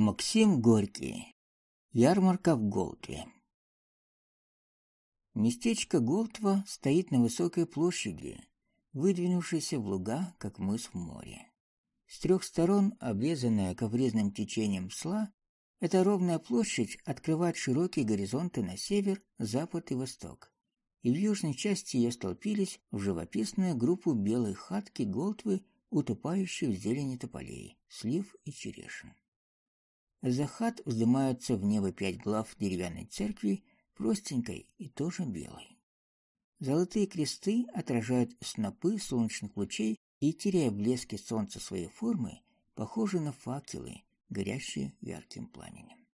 Максим Горький. Ярмарка в Голтве. Местечко Голтва стоит на высокой площади, выдвинувшейся в луга, как мыс в море. С трех сторон, обрезанная коврезным течением сла, эта ровная площадь открывает широкие горизонты на север, запад и восток. И в южной части ее столпились в живописную группу белой хатки Голтвы, утопающие в зелени тополей, слив и черешин. За хат вздымаются в небо пять глав деревянной церкви, простенькой и тоже белой. Золотые кресты отражают снопы солнечных лучей и, теряя блески солнца своей формы, похожи на факелы, горящие ярким пламенем.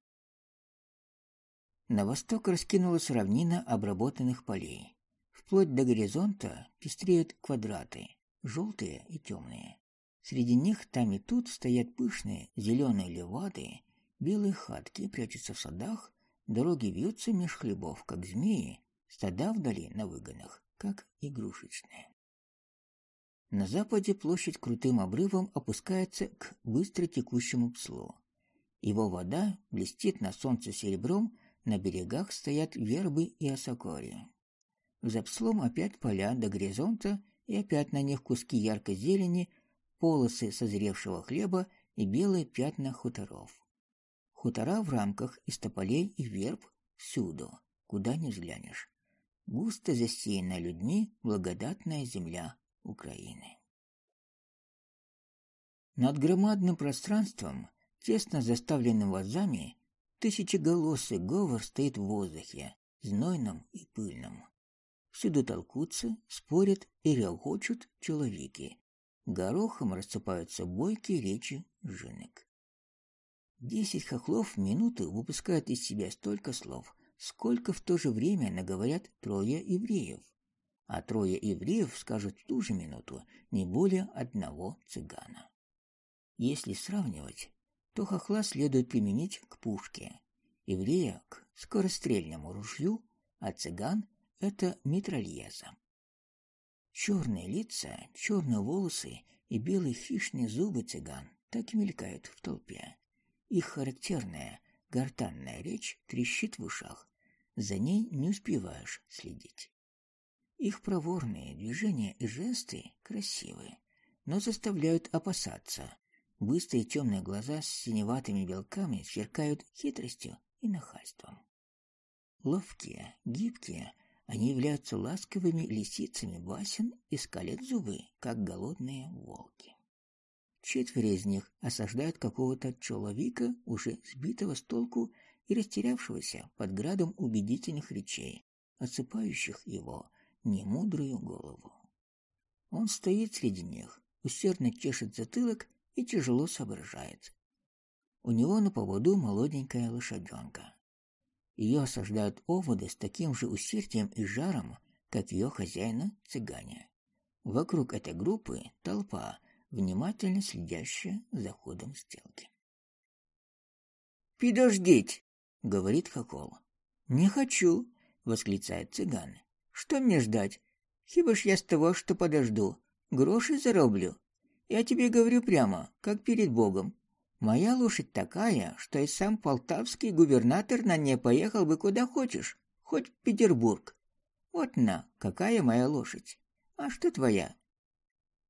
На восток раскинулась равнина обработанных полей. Вплоть до горизонта пестреют квадраты, желтые и темные. Среди них там и тут стоят пышные зеленые левады, белые хатки прячутся в садах, дороги вьются меж хлебов, как змеи, стада вдали на выгонах, как игрушечные. На западе площадь крутым обрывом опускается к быстро текущему Пслу. Его вода блестит на солнце серебром, на берегах стоят вербы и осокори. За Пслом опять поля до горизонта, и опять на них куски яркой зелени, полосы созревшего хлеба и белые пятна хуторов. Хутора в рамках из тополей и верб всюду, куда ни взглянешь. Густо засеяна людьми благодатная земля Украины. Над громадным пространством, тесно заставленным вазами, тысячеголосый говор стоит в воздухе, знойном и пыльном. Всюду толкутся, спорят и релхочут человеки. Горохом рассыпаются бойкие речи женок. Десять хохлов в минуту выпускают из себя столько слов, сколько в то же время наговорят трое евреев а трое евреев скажут в ту же минуту не более одного цыгана. Если сравнивать, то хохла следует применить к пушке, еврея к скорострельному ружью, а цыган это митральеза. Черные лица, черные волосы и белые хищные зубы цыган так и мелькают в толпе. Их характерная гортанная речь трещит в ушах, за ней не успеваешь следить. Их проворные движения и жесты красивые, но заставляют опасаться. Быстрые темные глаза с синеватыми белками сверкают хитростью и нахальством. Ловкие, гибкие, они являются ласковыми лисицами басен и скалят зубы, как голодные волки. Четверо из них осаждают какого-то человека, уже сбитого с толку и растерявшегося под градом убедительных речей, отсыпающих его немудрую голову. Он стоит среди них, усердно чешет затылок и тяжело соображает. У него на поводу молоденькая лошаденка. Ее осаждают оводы с таким же усердием и жаром, как ее хозяина цыгане. Вокруг этой группы толпа, внимательно следящая за ходом сделки. «Подождите!» — говорит Хохол. «Не хочу!» — восклицает цыган. Что мне ждать? Хіба ж я с того, что подожду, гроши зароблю. Я тебе говорю прямо, как перед Богом. Моя лошадь такая, что и сам полтавский губернатор на ней поехал бы куда хочешь, хоть в Петербург. Вот на, какая моя лошадь. А что твоя?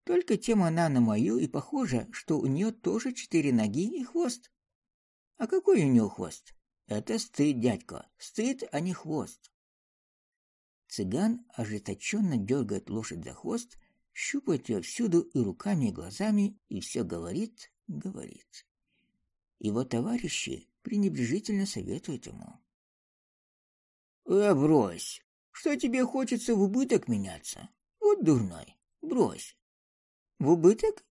Только тем она на мою и похоже, что у нее тоже четыре ноги и хвост. А какой у нее хвост? Это стыд, дядька, стыд, а не хвост. Цыган ожесточенно дергает лошадь за хвост, щупает ее всюду и руками, и глазами, и все говорит, говорит. Его товарищи пренебрежительно советуют ему. «Э, брось! Что тебе хочется в убыток меняться? Вот дурной, брось!» «В убыток?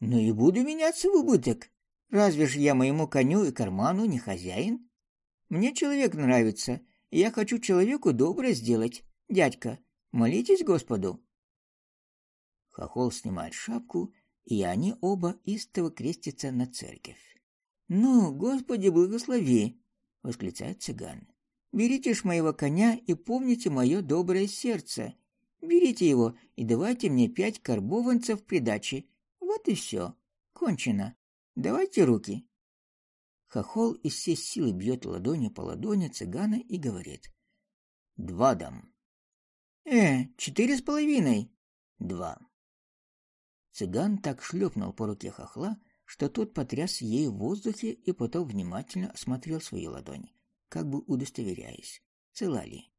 Ну и буду меняться в убыток. Разве ж я моему коню и карману не хозяин? Мне человек нравится, и я хочу человеку доброе сделать, Дядька, молитесь Господу. Хохол снимает шапку, и они оба истово крестятся на церковь. Ну, Господи, благослови, восклицает цыган. Берите ж моего коня и помните мое доброе сердце. Берите его и давайте мне пять карбованцев придачи. Вот и все. Кончено. Давайте руки. Хохол из всей силы бьет ладонью по ладони цыгана и говорит. «Два дам». «Э, четыре с половиной». «Два». Цыган так шлепнул по руке хохла, что тот потряс ей в воздухе и потом внимательно осмотрел свою ладонь, как бы удостоверяясь, цела ли.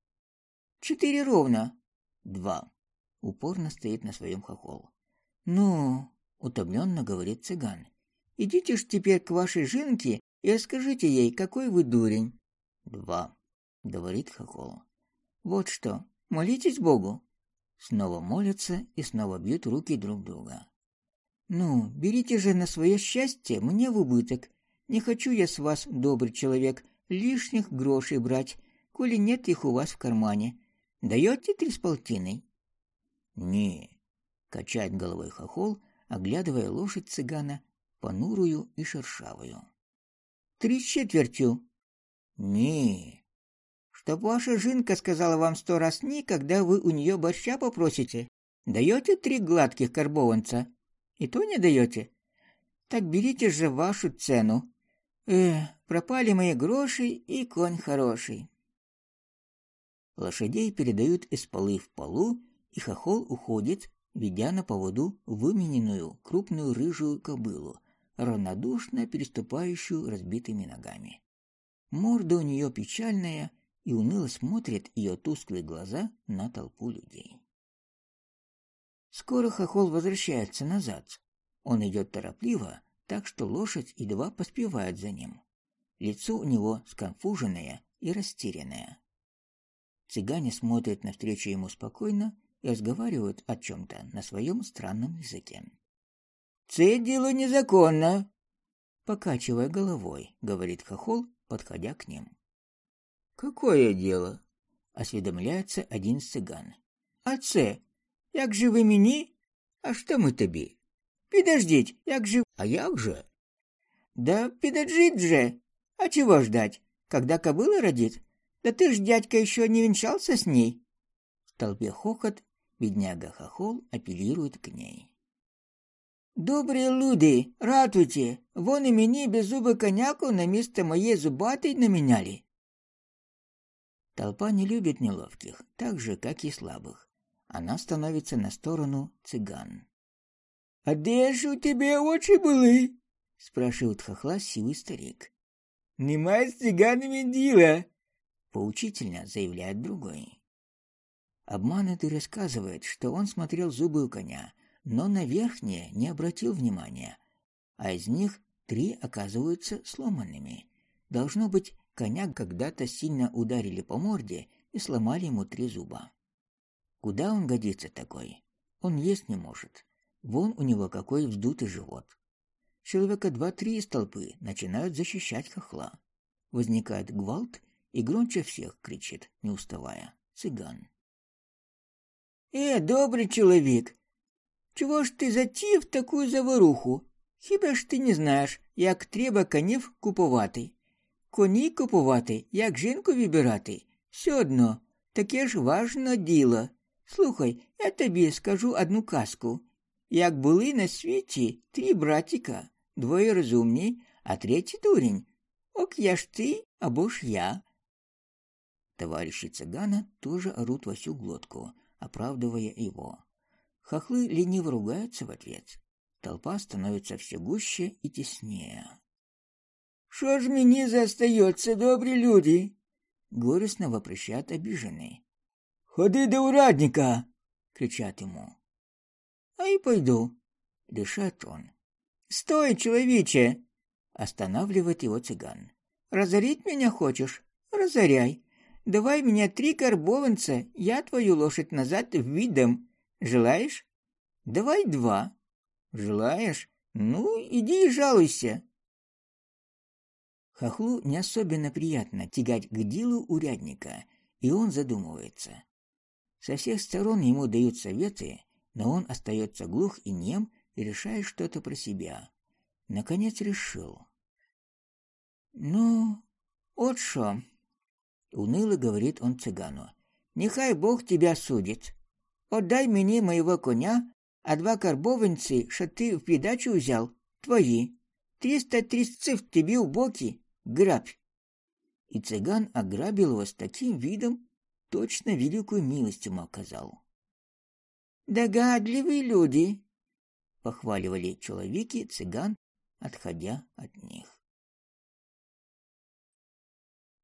«Четыре ровно». «Два». Упорно стоит на своем хохол. «Ну...» — утомленно говорит цыган. «Идите ж теперь к вашей жинке и скажите ей, какой вы дурень». «Два», — говорит хохол. «Вот что, молитесь Богу». Снова молятся и снова бьют руки друг друга. «Ну, берите же на свое счастье мне в убыток. Не хочу я с вас, добрый человек, лишних грошей брать, коли нет их у вас в кармане. Даете три с полтиной?» «Не, качает головой хохол, оглядывая лошадь цыгана, понурую и шершавую. Три с четвертью. Не. Чтоб ваша жинка сказала вам сто раз «не», когда вы у нее борща попросите. Даете три гладких карбованца? И то не даете? Так берите же вашу цену. Э, пропали мои гроши и конь хороший. Лошадей передают из полы в полу, и хохол уходит, ведя на поводу вымененную крупную рыжую кобылу, равнодушно переступающую разбитыми ногами. Морда у нее печальная, и уныло смотрят ее тусклые глаза на толпу людей. Скоро хохол возвращается назад. Он идет торопливо, так что лошадь едва поспевает за ним. Лицо у него сконфуженное и растерянное. Цыгане смотрят навстречу ему спокойно и разговаривают о чем-то на своем странном языке. «Це дело незаконно!» Покачивая головой, говорит Хохол, подходя к ним. «Какое дело?» осведомляется один з циган. «А це, як же ви мені? А що ми тобі? Підождіть, як же... А як же?» «Да підождіть же! А чего ждать? Когда кобыла родит? да ты ж, дядька, еще не венчался с ней!» В толпе хохот Бедняга Хохол апеллирует к ней. «Добрые люди, ратуйте! Вон и мені беззубый коняку на место моей зубатой наменяли!» Толпа не любит неловких, так же, как и слабых. Она становится на сторону цыган. «А где же у тебя очи были?» — спрашивает хохла сивый старик. «Нема с цыганами дела!» — поучительно заявляет другой. Обманутый рассказывает, что он смотрел зубы у коня, но на верхние не обратил внимания, а из них три оказываются сломанными. Должно быть, коня когда-то сильно ударили по морде и сломали ему три зуба. Куда он годится такой? Он есть не может. Вон у него какой вздутый живот. Человека два-три из толпы начинают защищать хохла. Возникает гвалт, и громче всех кричит, не уставая, цыган. Э, добрый человек, чего ж ти затів таку заворуху? Хіба ж ти не знаєш, як треба конів купувати? Коні купувати, як жінку вибирати? Все одно, таке ж важне діло. Слухай, я тобі скажу одну казку. Як були на світі три братика, двоє розумні, а третій дурень. Ок я ж ти, або ж я. Товарищи цыгана тоже орут во всю глотку – оправдывая его. Хохлы лениво ругаются в ответ. Толпа становится все гуще и теснее. «Что ж мне застается, добрые люди?» Горестно вопрошают обиженные. «Ходи до урадника!» — кричат ему. «А и пойду», — решает он. «Стой, человече!» — останавливает его цыган. «Разорить меня хочешь? Разоряй. Давай мне три карбованца, я твою лошадь назад видом. Желаешь? Давай два. Желаешь? Ну, иди и жалуйся. Хохлу не особенно приятно тягать к делу урядника, и он задумывается. Со всех сторон ему дают советы, но он остается глух и нем и решает что-то про себя. Наконец решил. Ну, вот что, уныло говорит он цыгану. Нехай Бог тебя судит. Отдай мне моего коня, а два карбованцы, что ты в придачу взял, твои. Триста тридцать тебе в боки. Грабь. И цыган ограбил его с таким видом, точно великую милость ему оказал. Догадливые люди, похваливали человеки цыган, отходя от них.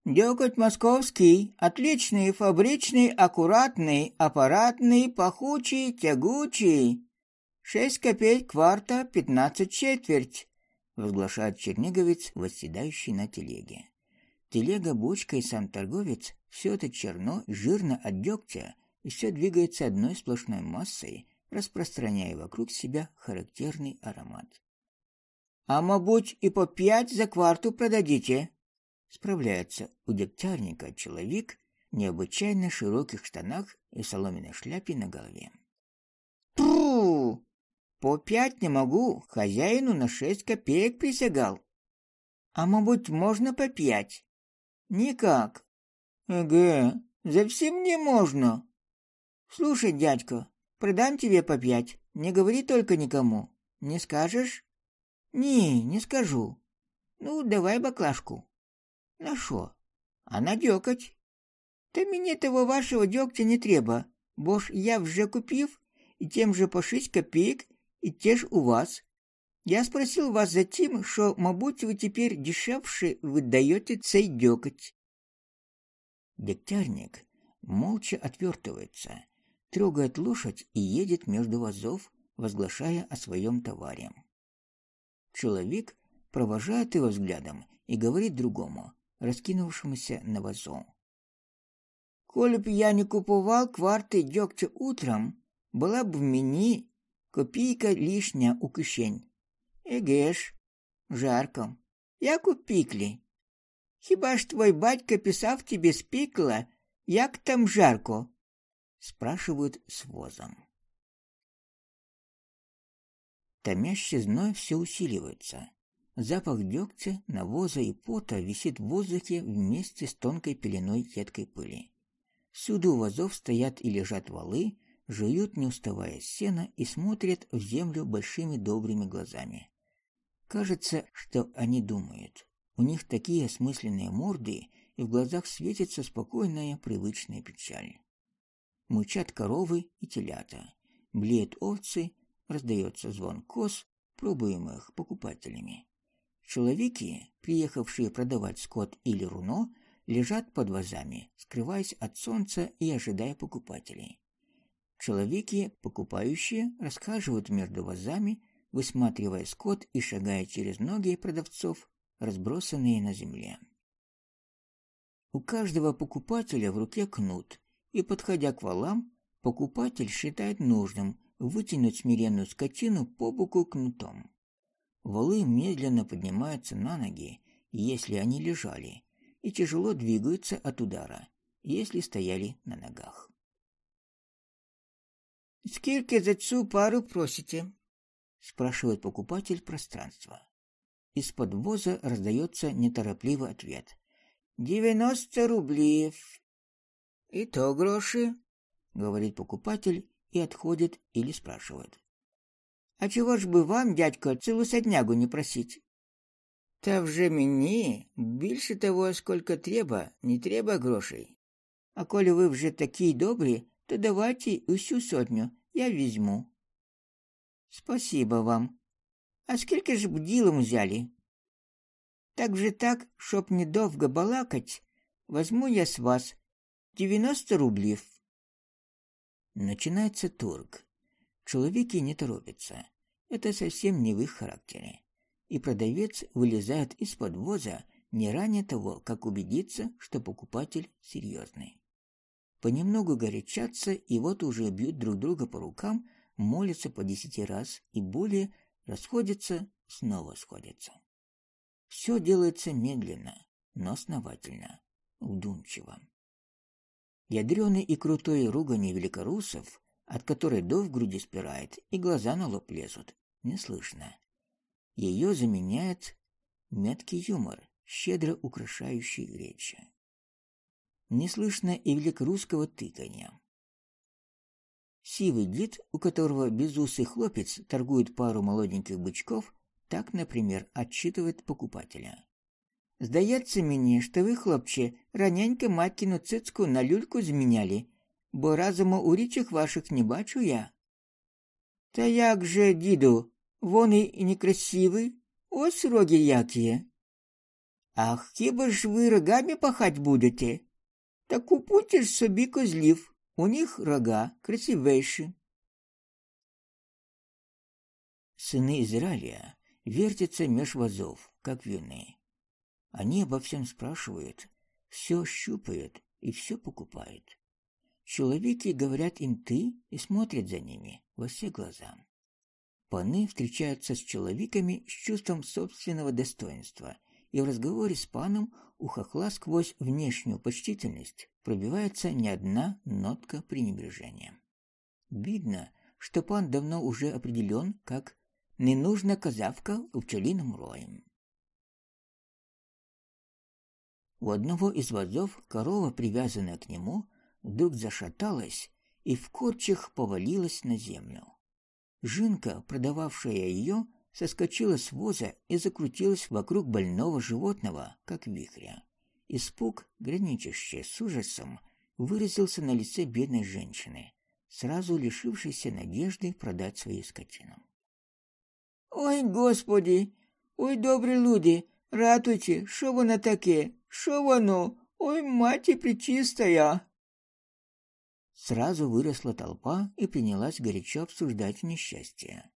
Дёготь московский, отличный, фабричный, аккуратный, аппаратный, пахучий, тягучий. Шесть копеек кварта, пятнадцать четверть, возглашает черниговец, восседающий на телеге. Телега, бочка и сам торговец – все это черно, жирно от дегтя, и все двигается одной сплошной массой, распространяя вокруг себя характерный аромат. «А, мабуть, и по пять за кварту продадите?» Справляется у дегтярника человек в необычайно широких штанах и соломенной шляпе на голове. «Пру! По пять не могу, хозяину на шесть копеек присягал. А, мабуть, можно по пять?» Никак. Эге, совсем не можно. Слушай, дядька, продам тебе по пять. Не говори только никому. Не скажешь? Не, не скажу. Ну, давай баклажку. На шо? А на дёкать? Та мені того вашего дёгтя не треба, бо ж я вже купив, и тем же по шесть копеек, и те ж у вас. Я спросил вас за тем, что, мабуть, вы теперь дешевше выдаете цей дёкоть. Дегтярник молча отвертывается, трогает лошадь и едет между вазов, возглашая о своем товаре. Человек провожает его взглядом и говорит другому, раскинувшемуся на вазу. «Коли б я не купувал кварти дегтя утром, была б в мені копійка лишня у кишень. Еге ж, жарко. Як у піклі. Хіба ж твой батько писав тебе з пекла, як там жарко? Спрашивают с возом. Томящий зной все усиливается. Запах дегтя, навоза и пота висит в воздухе вместе с тонкой пеленой едкой пыли. Всюду у вазов стоят и лежат валы, жуют, не уставая сена, и смотрят в землю большими добрыми глазами. Кажется, что они думают. У них такие осмысленные морды, и в глазах светится спокойная, привычная печаль. Мычат коровы и телята, блеют овцы, раздается звон коз, пробуемых покупателями. Человеки, приехавшие продавать скот или руно, лежат под вазами, скрываясь от солнца и ожидая покупателей. Человеки, покупающие, расхаживают между вазами, высматривая скот и шагая через ноги продавцов, разбросанные на земле. У каждого покупателя в руке кнут, и подходя к валам, покупатель считает нужным вытянуть смиренную скотину по боку кнутом. Валы медленно поднимаются на ноги, если они лежали, и тяжело двигаются от удара, если стояли на ногах. «Сколько за цю пару просите?» спрашивает покупатель пространства. Из-под воза раздается неторопливый ответ. «Девяносто рублей». «И то гроши», — говорит покупатель и отходит или спрашивает. «А чего ж бы вам, дядька, целую соднягу не просить?» «Та вже мені більше того, сколько треба, не треба грошей. А коли ви вже такі добрі, то давайте усю сотню, я візьму». Спасибо вам. А скільки ж бділом взяли? Так же так, чтоб недовго балакать, возьму я с вас девяносто рублев. Начинается торг. Человеки не торопятся. Это совсем не в их характере. И продавец вылезает из-под воза не ранее того, как убедиться, что покупатель серьезный. Понемногу горячатся и вот уже бьют друг друга по рукам, молятся по десяти раз и более, расходятся, снова сходятся. Все делается медленно, но основательно, вдумчиво. Ядреный и крутой ругани великорусов, от которой до в груди спирает и глаза на лоб лезут, не слышно. Ее заменяет меткий юмор, щедро украшающий речь. Не слышно и великорусского тыканья. Сивый дед, у которого безусый хлопец торгует пару молоденьких бычков, так, например, отчитывает покупателя. Здається мені, що ви, хлопче, раненько маткину цицьку на люльку зміняли, бо разом у річах ваших не бачу я. Та як же, діду, вони і некрасиві, ось роги які. Ах, хіба ж ви рогами пахать будете? Та купуйте ж собі козлів, у них рога красивейші. Сыны Израиля вертятся меж вазов, как вины. Они обо всем спрашивают, все щупают и все покупают. Человеки говорят им «ты» и смотрят за ними во все глаза. Паны встречаются с человеками с чувством собственного достоинства, и в разговоре с паном у хохла сквозь внешнюю почтительность пробивается не одна нотка пренебрежения. Видно, что пан давно уже определен как ненужна козавка у пчелином роем. У одного из вазов корова, привязанная к нему, вдруг зашаталась и в корчах повалилась на землю. Жинка, продававшая ее, соскочила с воза и закрутилась вокруг больного животного, как вихря. Испуг, граничащий с ужасом, выразился на лице бедной женщины, сразу лишившейся надежды продать свою скотину. Ой, господи, ой, добрі люди, ратуйте, що воно таке? Що воно? Ой, мать пречистая. Сразу выросла толпа и принялась горячо обсуждать несчастье.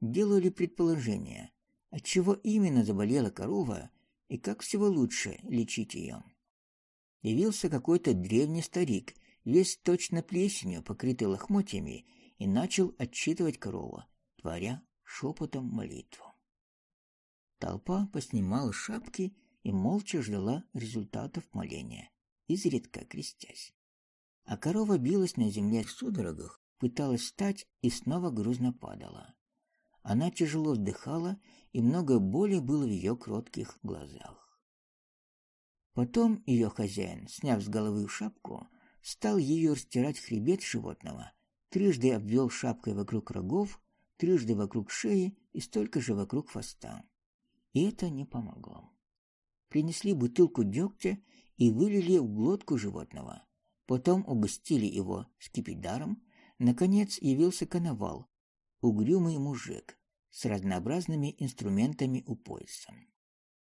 Делали предположения, от чего именно заболела корова и как всего лучше лечить ее. Явился какой-то древний старик, весь точно плесенью, покрытый лохмотьями, и начал отчитывать корову, творя шепотом молитву. Толпа поснимала шапки и молча ждала результатов моления, изредка крестясь. А корова билась на земле в судорогах, пыталась встать и снова грузно падала. Она тяжело вздыхала, и много боли было в ее кротких глазах. Потом ее хозяин, сняв с головы шапку, стал ее растирать хребет животного, трижды обвел шапкой вокруг рогов трижды вокруг шеи и столько же вокруг хвоста. И это не помогло. Принесли бутылку дегтя и вылили в глотку животного. Потом угостили его скипидаром. Наконец явился коновал, угрюмый мужик с разнообразными инструментами у пояса.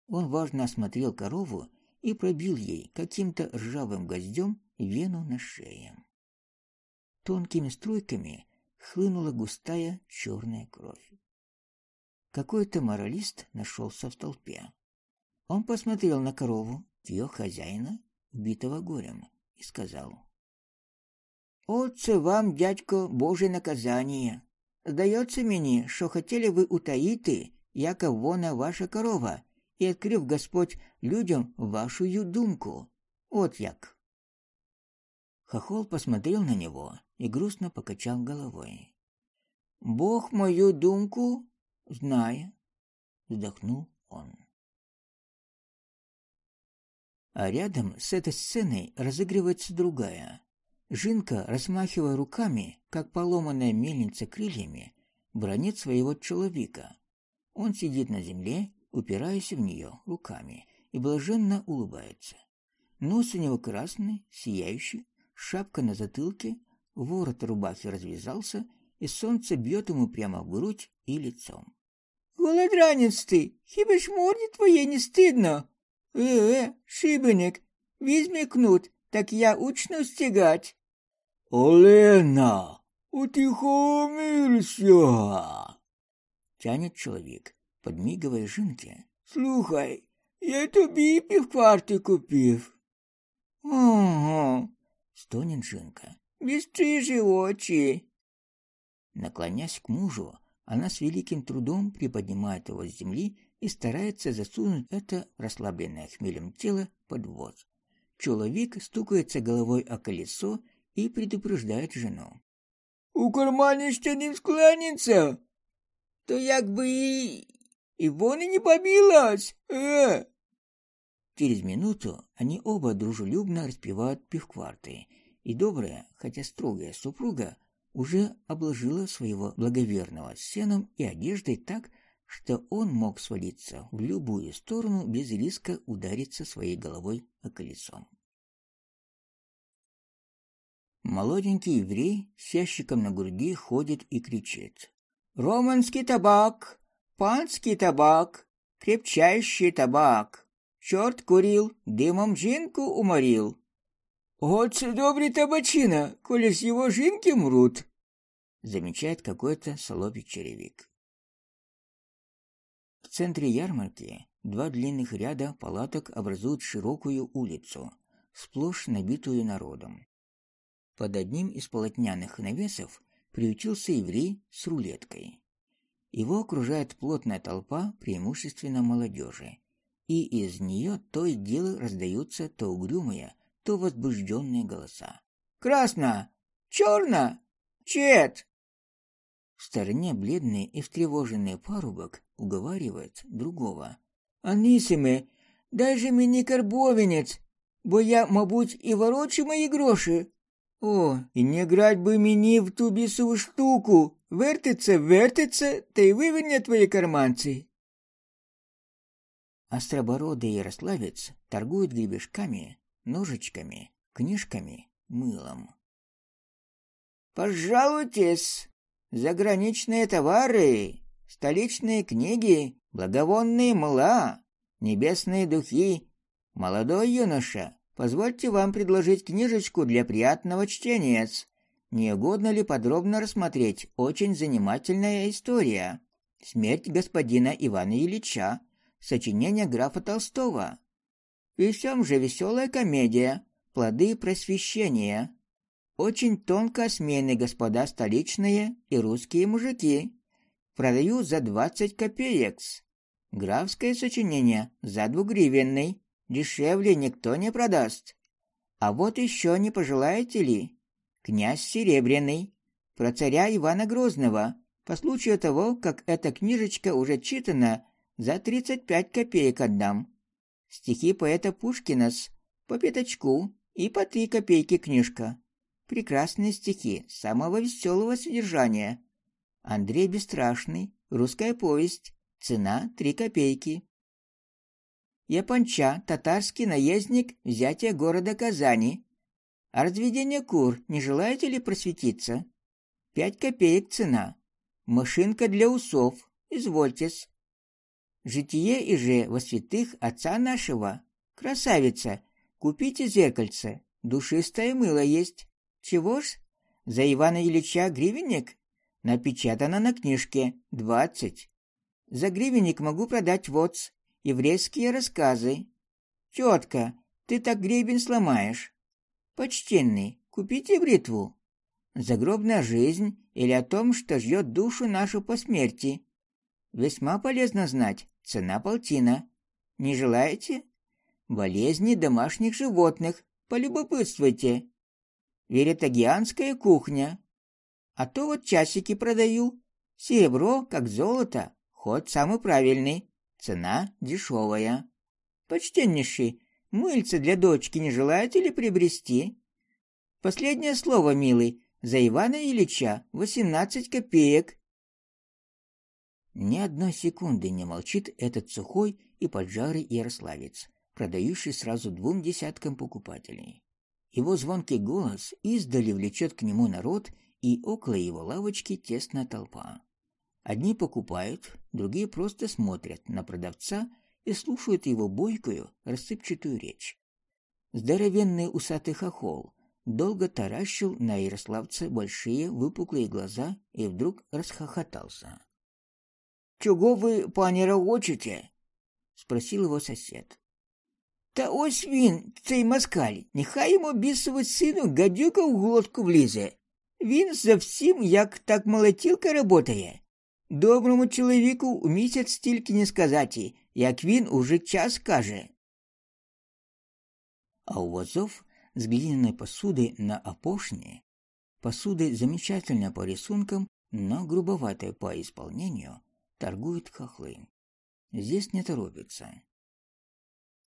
Он важно осмотрел корову и пробил ей каким-то ржавым гвоздем вену на шее. Тонкими струйками хлынула густая черная кровь. Какой-то моралист нашелся в толпе. Он посмотрел на корову, ее хозяина, убитого горем, и сказал: "Отце вам, дядько, Боже наказание. Здається мені, що хотіли ви утаїти, яка вона ваша корова, і відкрив Господь людям вашу думку. От як. Хохол посмотрел на него и грустно покачал головой. Бог мою думку знает, вздохнул он. А рядом с этой сценой разыгрывается другая. Жинка, размахивая руками, как поломанная мельница крыльями, бронит своего человека. Он сидит на земле, упираясь в нее руками, и блаженно улыбается. Нос у него красный, сияющий, шапка на затылке, ворот рубахи развязался, и солнце бьет ему прямо в грудь и лицом. Голодранец ты, хіба ж морді твоє не стидно? Э, шибеник, візьми кнут, так я учну стягать. Олена, утихомирься! Тянет человек, подмигивая жінки. Слухай, я тобі півкварти купив. Ого, стонет Жинка. «Бесстыжие очи!» Наклонясь к мужу, она с великим трудом приподнимает его с земли и старается засунуть это расслабленное хмелем тело под воз. Человек стукается головой о колесо и предупреждает жену. «У кармане ще не склонится! То як бы и... и вон и не побилась! Э!» Через минуту они оба дружелюбно распевают пивкварты, и добрая, хотя строгая супруга уже обложила своего благоверного сеном и одеждой так, что он мог свалиться в любую сторону без риска удариться своей головой о колесо. Молоденький еврей с ящиком на груди ходит и кричит. «Романский табак! Панский табак! Крепчайший табак! Черт курил, дымом жинку уморил!» «Отце добрый табачина, коли с его жинки мрут!» Замечает какой-то солопик черевик. В центре ярмарки два длинных ряда палаток образуют широкую улицу, сплошь набитую народом. Под одним из полотняных навесов приютился еврей с рулеткой. Его окружает плотная толпа, преимущественно молодежи, и из нее то и дело раздаются то угрюмые, то возбужденные голоса. «Красно! Черно! Чет!» В стороне бледный и встревоженный парубок уговаривает другого. «Анисиме, дай же мені карбовинець, бо я, мабуть, і ворочу мої гроші. О, і не грать би мені в ту бісову штуку. Вертиться, вертиться, та й виверне твої карманці. Остробородый ярославец торгует гребешками, ножичками, книжками, мылом. «Пожалуйтесь! Заграничные товары, столичные книги, благовонные мыла, небесные духи. Молодой юноша, Позвольте вам предложить книжечку для приятного чтения. Не угодно ли подробно рассмотреть очень занимательная история? Смерть господина Ивана Ильича, сочинение графа Толстого. И всем же веселая комедия, плоды просвещения. Очень тонко осмеяны господа столичные и русские мужики. Продаю за двадцать копеек. Графское сочинение за двугривенный. Дешевле никто не продаст. А вот еще не пожелаете ли? Князь Серебряный, про царя Ивана Грозного, по случаю того, как эта книжечка уже читана, за тридцать пять копеек отдам. Стихи поэта Пушкина с по пятачку и по три копейки книжка. Прекрасные стихи, самого веселого содержания. Андрей Бесстрашный, русская повесть, цена три копейки. Японча, татарский наездник, взятие города Казани. А разведение кур не желаете ли просветиться? Пять копеек цена. Машинка для усов. Извольтесь. Житие и же во святых отца нашего. Красавица, купите зеркальце. Душистое мыло есть. Чего ж? За Ивана Ильича гривенник? Напечатано на книжке. Двадцать. За гривенник могу продать воц еврейские рассказы. Тетка, ты так гребень сломаешь. Почтенный, купите бритву. Загробная жизнь или о том, что ждет душу нашу по смерти. Весьма полезно знать. Цена полтина. Не желаете? Болезни домашних животных. Полюбопытствуйте. Веретагианская кухня. А то вот часики продаю. Серебро, как золото, ход самый правильный. Цена дешевая. Почтеннейший, мыльце для дочки не желаете ли приобрести? Последнее слово, милый, за Ивана Ильича восемнадцать копеек. Ни одной секунды не молчит этот сухой и поджарый ярославец, продающий сразу двум десяткам покупателей. Его звонкий голос издали влечет к нему народ, и около его лавочки тесная толпа. Одни покупают, другие просто смотрят на продавца и слушают его бойкую, рассыпчатую речь. Здоровенный усатый хохол долго таращил на ярославца большие выпуклые глаза и вдруг расхохотался. «Чего вы, пане, рогочете?» — спросил его сосед. «Та ось він, цей москаль, нехай йому бісовий сину гадюка в глотку влізе. Він зовсім як так молотілка работає. Доброму чоловіку в місяць стільки не сказати, як він уже час каже. А у вазов с глиняной посудой на опошне, посудой замечательно по рисункам, но грубоватой по исполнению, торгуют хохлы. Здесь не торопится.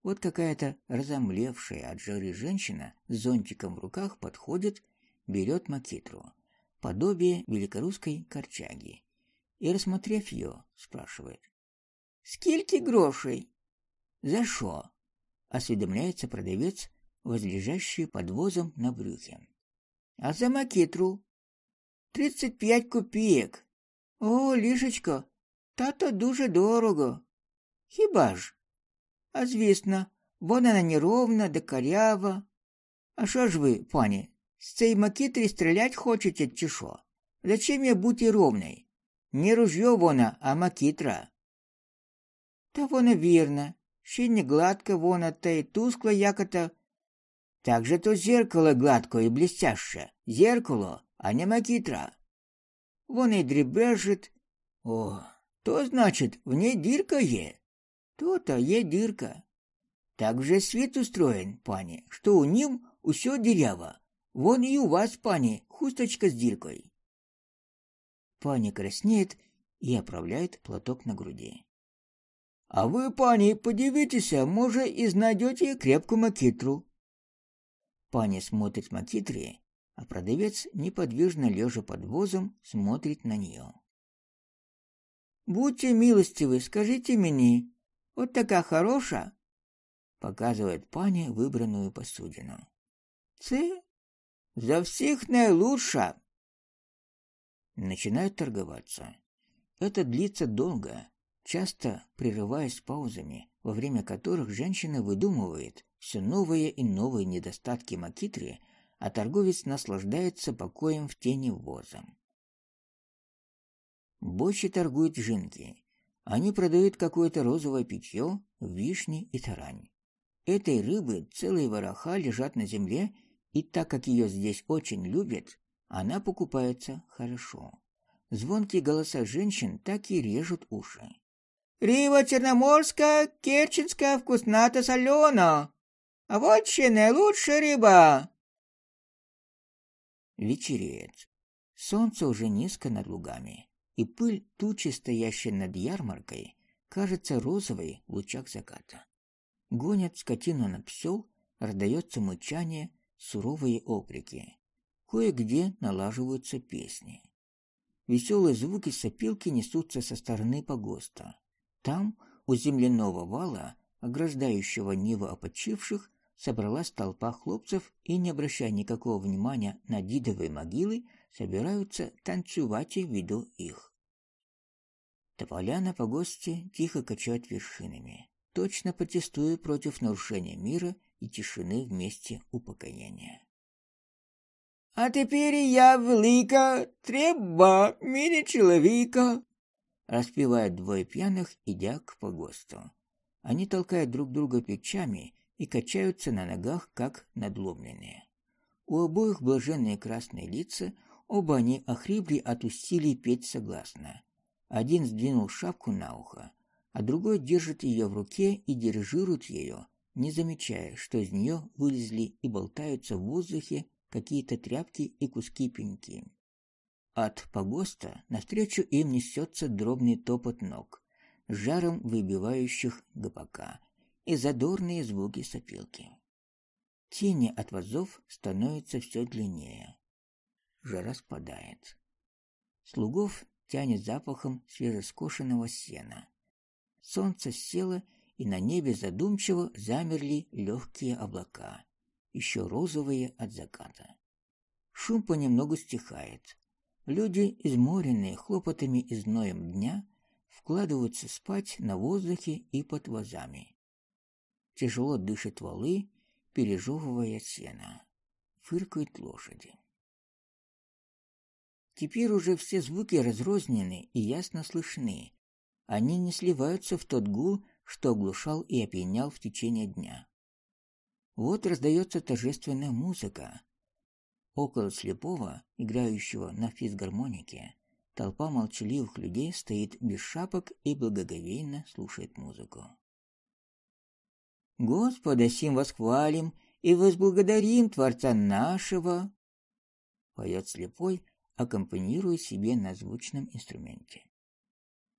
Вот какая-то разомлевшая от жары женщина с зонтиком в руках подходит, берет макитру, подобие великорусской корчаги, и, рассмотрев ее, спрашивает. Скільки грошей? За що? осведомляется продавец, возлежащий под возом на брюхе. А за макітру? Тридцять п'ять копійок. О, лішечко, тато дуже дорого. Хіба ж? А звісно, вона неровна, докарява. А що ж ви, пані, з цієї макітри стрілять хочете, чи що? Зачем я бути ровной? Не ружье вона, а макітра. Та вона вірна, ще не гладка вона, та й тускла якота. Так же то зеркало гладко і блестяще. Зеркало, а не макітра. Вона й дребежит. О, то значить, в ній дірка є. То-то є дірка. Так вже світ устроєн, пані, що у нім усьо дірява. Вон і у вас, пані, хусточка з діркою. Пані краснеет и оправляет платок на груди. А вы, пані, подивитеся, може, і знайдете крепкую макитру. Пані смотрит макитре, а продавец, неподвижно лежа под возом, смотрит на нее. Будьте милостивы, скажите мне, вот такая хороша, показывает пані выбранную посудину. Це за всех наилучша. Начинают торговаться. Это длится долго, часто прерываясь паузами, во время которых женщина выдумывает все новые и новые недостатки макитры, а торговец наслаждается покоем в тени воза. Больше торгуют жинки. Они продают какое-то розовое питье, вишни и тарань. Этой рыбы целые вороха лежат на земле, и так как ее здесь очень любят, она покупается хорошо. Звонкие голоса женщин так и режут уши. Рыба черноморская, керченская, вкусната солена. А вот ще наилучшая рыба. Вечереет. Солнце уже низко над лугами, и пыль тучи, стоящей над ярмаркой, кажется розовой в лучах заката. Гонят скотину на псел, раздается мычание, суровые окрики. Кое-где налаживаются песни. Веселые звуки сопилки несутся со стороны погоста. Там, у земляного вала, ограждающего Ниву опочивших, собралась толпа хлопцев и, не обращая никакого внимания на дидовые могилы, собираются танцевать в виду их. Тополя на погосте тихо качают вершинами, точно протестуя против нарушения мира и тишины вместе упокоения. А теперь я велика, треба мені человека. Распевают двое пьяных, идя к погосту. Они толкают друг друга плечами и качаются на ногах, как надломленные. У обоих блаженные красные лица, оба они охрипли от усилий петь согласно. Один сдвинул шапку на ухо, а другой держит ее в руке и дирижирует ее, не замечая, что из нее вылезли и болтаются в воздухе какие-то тряпки и куски пеньки. От погоста навстречу им несется дробный топот ног, жаром выбивающих гопака, и задорные звуки сопилки. Тени от вазов становятся все длиннее. Жара спадает. Слугов тянет запахом свежескошенного сена. Солнце село, и на небе задумчиво замерли легкие облака еще розовые от заката. Шум понемногу стихает. Люди, изморенные хлопотами и зноем дня, вкладываются спать на воздухе и под вазами. Тяжело дышат валы, пережевывая сено. Фыркают лошади. Теперь уже все звуки разрознены и ясно слышны. Они не сливаются в тот гул, что оглушал и опьянял в течение дня. Вот раздается торжественная музыка. Около слепого, играющего на физгармонике, толпа молчаливых людей стоит без шапок и благоговейно слушает музыку. Господа сим восхвалим и возблагодарим Творца нашего, поет слепой, аккомпанируя себе на звучном инструменте.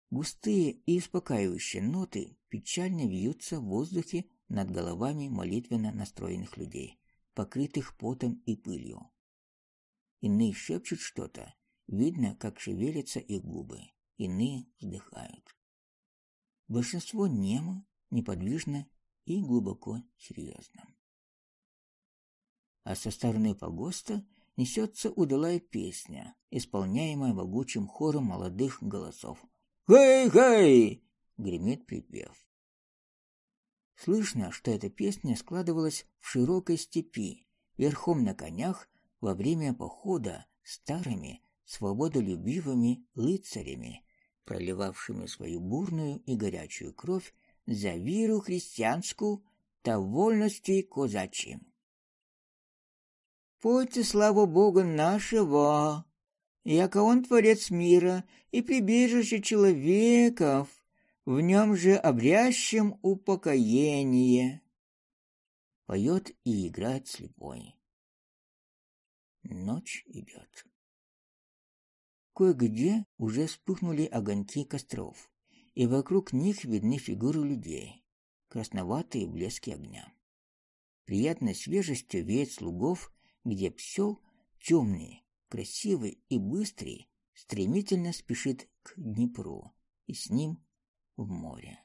Густые и успокаивающие ноты печально вьются в воздухе над головами молитвенно настроенных людей, покрытых потом и пылью. Иные шепчут что-то, видно, как шевелятся их губы, иные вздыхают. Большинство немо, неподвижно и глубоко серьезно. А со стороны погоста несется удалая песня, исполняемая могучим хором молодых голосов. «Гэй-гэй!» — гремит припев. Слышно, что эта песня складывалась в широкой степи, верхом на конях во время похода старыми свободолюбивыми рыцарями, проливавшими свою бурную и горячую кровь за віру христианскую та вольности козачьи. Пойте славу Бога нашего, яко Он творец мира и прибежище человеков, в нем же обрящем упокоение. Поет и играет слепой. Ночь идет. Кое-где уже вспыхнули огоньки костров, и вокруг них видны фигуры людей, красноватые блески огня. Приятной свежестью веет слугов, где псел темный, красивый и быстрый стремительно спешит к Днепру и с ним в море.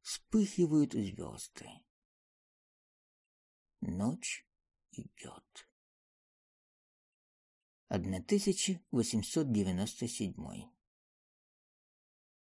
Вспыхивают звезды. Ночь идет. 1897